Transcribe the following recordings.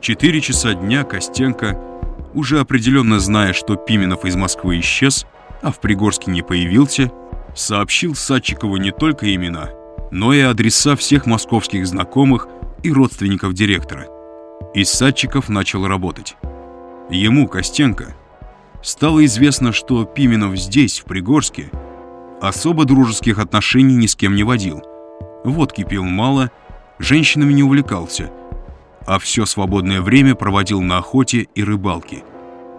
4 часа дня Костенко, уже определенно зная, что Пименов из Москвы исчез, а в Пригорске не появился, сообщил Садчикову не только имена, но и адреса всех московских знакомых и родственников директора. И Садчиков начал работать. Ему, Костенко, стало известно, что Пименов здесь, в Пригорске, особо дружеских отношений ни с кем не водил. Водки пил мало, женщинами не увлекался, а все свободное время проводил на охоте и рыбалке.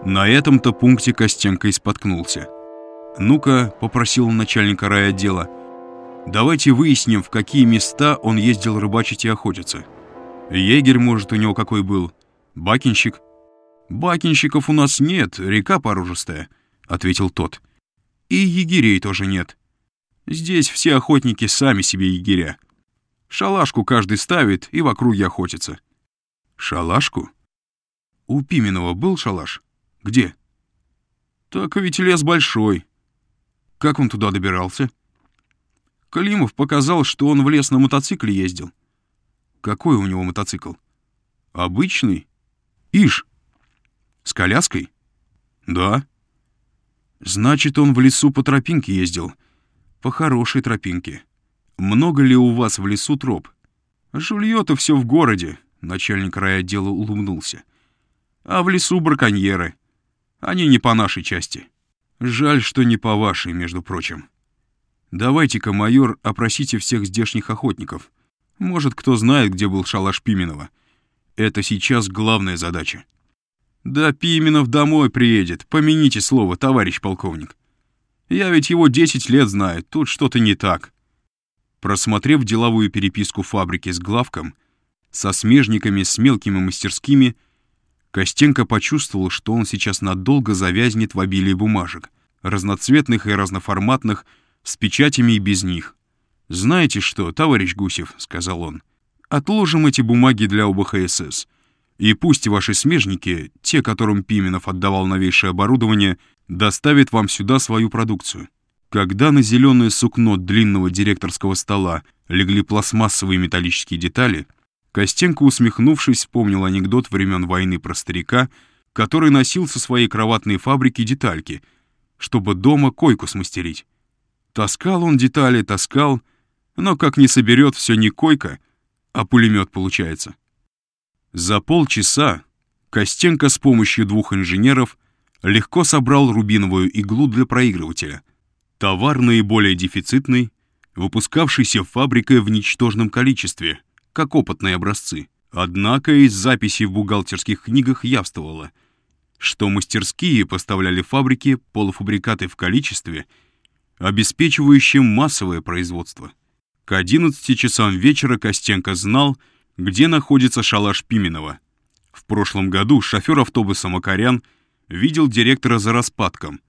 На этом-то пункте Костенко и споткнулся. «Ну-ка», — попросил начальника райотдела, — «давайте выясним, в какие места он ездил рыбачить и охотиться. Егерь, может, у него какой был? Бакинщик?» «Бакинщиков у нас нет, река порожистая», — ответил тот. «И егерей тоже нет. Здесь все охотники сами себе егеря. Шалашку каждый ставит и в округе охотится». «Шалашку? У Пименова был шалаш? Где?» «Так ведь лес большой. Как он туда добирался?» Климов показал, что он в лес на мотоцикле ездил. «Какой у него мотоцикл?» «Обычный. Ишь, с коляской? Да. Значит, он в лесу по тропинке ездил. По хорошей тропинке. Много ли у вас в лесу троп? Жульё-то все в городе, начальник райотдела улыбнулся. А в лесу браконьеры. Они не по нашей части. Жаль, что не по вашей, между прочим. Давайте-ка, майор, опросите всех здешних охотников. Может, кто знает, где был шалаш Пименова. Это сейчас главная задача. «Да Пименов домой приедет, помяните слово, товарищ полковник. Я ведь его десять лет знаю, тут что-то не так». Просмотрев деловую переписку фабрики с главком, со смежниками, с мелкими мастерскими, Костенко почувствовал, что он сейчас надолго завязнет в обилии бумажек, разноцветных и разноформатных, с печатями и без них. «Знаете что, товарищ Гусев», — сказал он, — «отложим эти бумаги для ОБХСС. И пусть ваши смежники, те, которым Пименов отдавал новейшее оборудование, доставят вам сюда свою продукцию. Когда на зеленое сукно длинного директорского стола легли пластмассовые металлические детали, Костенко, усмехнувшись, вспомнил анекдот времен войны про старика, который носил со своей кроватной фабрики детальки, чтобы дома койку смастерить. Таскал он детали, таскал, но как не соберет, все не койка, а пулемет получается. За полчаса Костенко с помощью двух инженеров легко собрал рубиновую иглу для проигрывателя. Товар наиболее дефицитный, выпускавшийся фабрикой в ничтожном количестве, как опытные образцы. Однако из записей в бухгалтерских книгах явствовало, что мастерские поставляли фабрике полуфабрикаты в количестве, обеспечивающем массовое производство. К 11 часам вечера Костенко знал, где находится шалаш Пименова. В прошлом году шофер автобуса «Макарян» видел директора за распадком,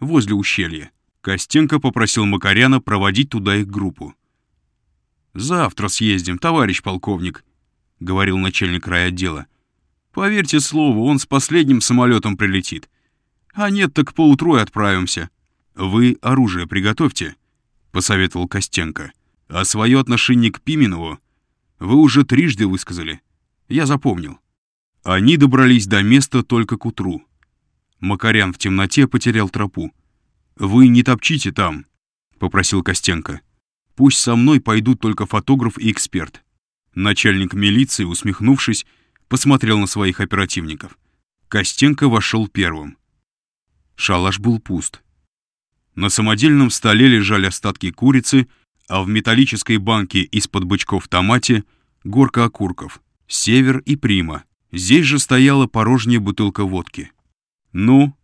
возле ущелья. Костенко попросил Макаряна проводить туда их группу. «Завтра съездим, товарищ полковник», — говорил начальник райотдела. «Поверьте слову, он с последним самолетом прилетит. А нет, так поутру и отправимся. Вы оружие приготовьте», — посоветовал Костенко. «А свое отношение к Пименову вы уже трижды высказали. Я запомнил. Они добрались до места только к утру. Макарян в темноте потерял тропу. «Вы не топчите там», — попросил Костенко. «Пусть со мной пойдут только фотограф и эксперт». Начальник милиции, усмехнувшись, посмотрел на своих оперативников. Костенко вошел первым. Шалаш был пуст. На самодельном столе лежали остатки курицы — а в металлической банке из-под бычков томате горка окурков, север и прима. Здесь же стояла порожняя бутылка водки. «Ну?»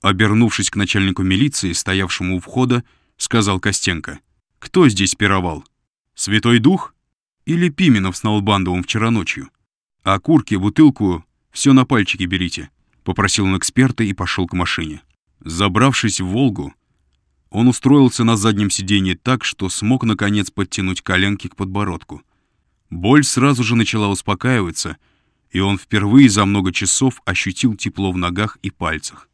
Обернувшись к начальнику милиции, стоявшему у входа, сказал Костенко. «Кто здесь пировал? Святой Дух? Или Пименов с Налбандовым вчера ночью? Окурки, бутылку, все на пальчики берите», — попросил он эксперта и пошел к машине. Забравшись в «Волгу», он устроился на заднем сиденье так, что смог, наконец, подтянуть коленки к подбородку. Боль сразу же начала успокаиваться, и он впервые за много часов ощутил тепло в ногах и пальцах.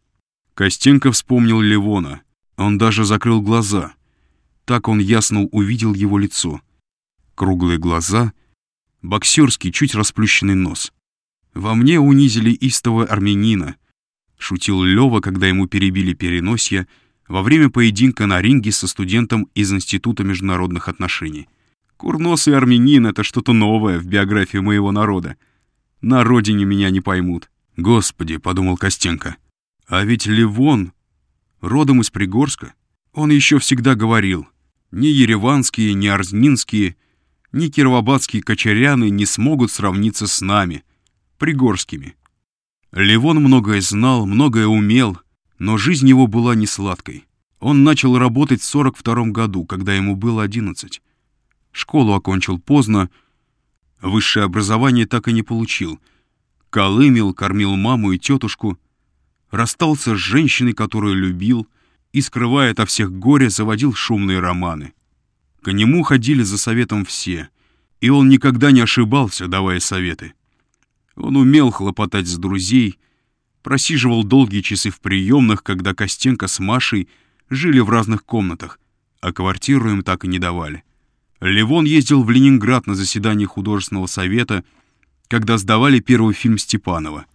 Костенко вспомнил Ливона. Он даже закрыл глаза. Так он ясно увидел его лицо. Круглые глаза, боксерский, чуть расплющенный нос. Во мне унизили истого армянина, шутил Лёва, когда ему перебили переносье во время поединка на ринге со студентом из Института международных отношений. Курносый армянин — это что-то новое в биографии моего народа. На родине меня не поймут. Господи, — подумал Костенко, — а ведь Ливон, родом из Пригорска, он еще всегда говорил, ни ереванские, ни арзнинские, ни кировобадские кочаряны не смогут сравниться с нами, пригорскими. Ливон многое знал, многое умел, но жизнь его была не сладкой. Он начал работать в 42 году, когда ему было 11. Школу окончил поздно, высшее образование так и не получил. Колымел, кормил маму и тетушку, расстался с женщиной, которую любил, и, скрывая от всех горе, заводил шумные романы. К нему ходили за советом все, и он никогда не ошибался, давая советы. Он умел хлопотать с друзей, просиживал долгие часы в приемных, когда Костенко с Машей жили в разных комнатах, а квартиру им так и не давали. Левон ездил в Ленинград на заседание художественного совета, когда сдавали первый фильм Степанова.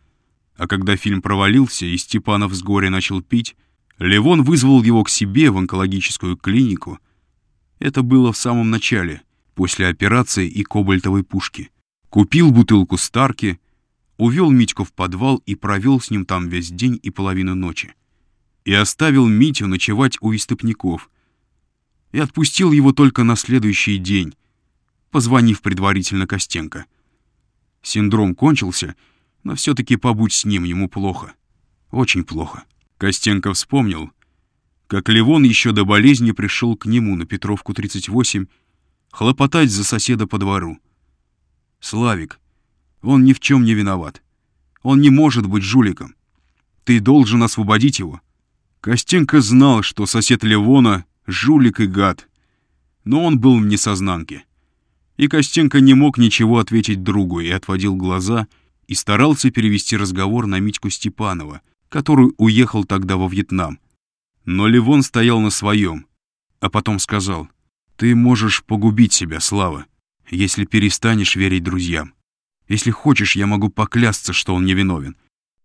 А когда фильм провалился и Степанов с горя начал пить, Левон вызвал его к себе в онкологическую клинику. Это было в самом начале, после операции и кобальтовой пушки. Купил бутылку Старки — увел Митьку в подвал и провел с ним там весь день и половину ночи. И оставил Митю ночевать у истопников. И отпустил его только на следующий день, позвонив предварительно Костенко. Синдром кончился, но все-таки побудь с ним, ему плохо. Очень плохо. Костенко вспомнил, как Левон еще до болезни пришел к нему на Петровку 38 хлопотать за соседа по двору. «Славик, он ни в чем не виноват. Он не может быть жуликом. Ты должен освободить его. Костенко знал, что сосед Левона — жулик и гад. Но он был в несознанке. И Костенко не мог ничего ответить другу и отводил глаза и старался перевести разговор на Митьку Степанова, который уехал тогда во Вьетнам. Но Левон стоял на своем, а потом сказал, «Ты можешь погубить себя, Слава, если перестанешь верить друзьям. Если хочешь, я могу поклясться, что он невиновен.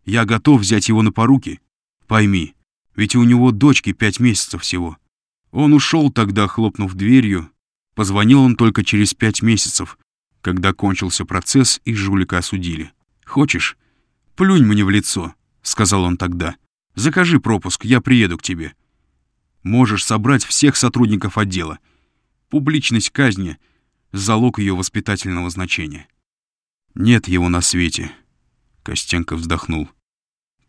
Я готов взять его на поруки. Пойми, ведь у него дочки пять месяцев всего. Он ушел тогда, хлопнув дверью. Позвонил он только через пять месяцев, когда кончился процесс и жулика осудили. «Хочешь? Плюнь мне в лицо», — сказал он тогда. «Закажи пропуск, я приеду к тебе. Можешь собрать всех сотрудников отдела. Публичность казни — залог ее воспитательного значения». Нет его на свете. Костенко вздохнул.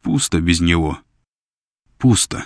Пусто без него. Пусто.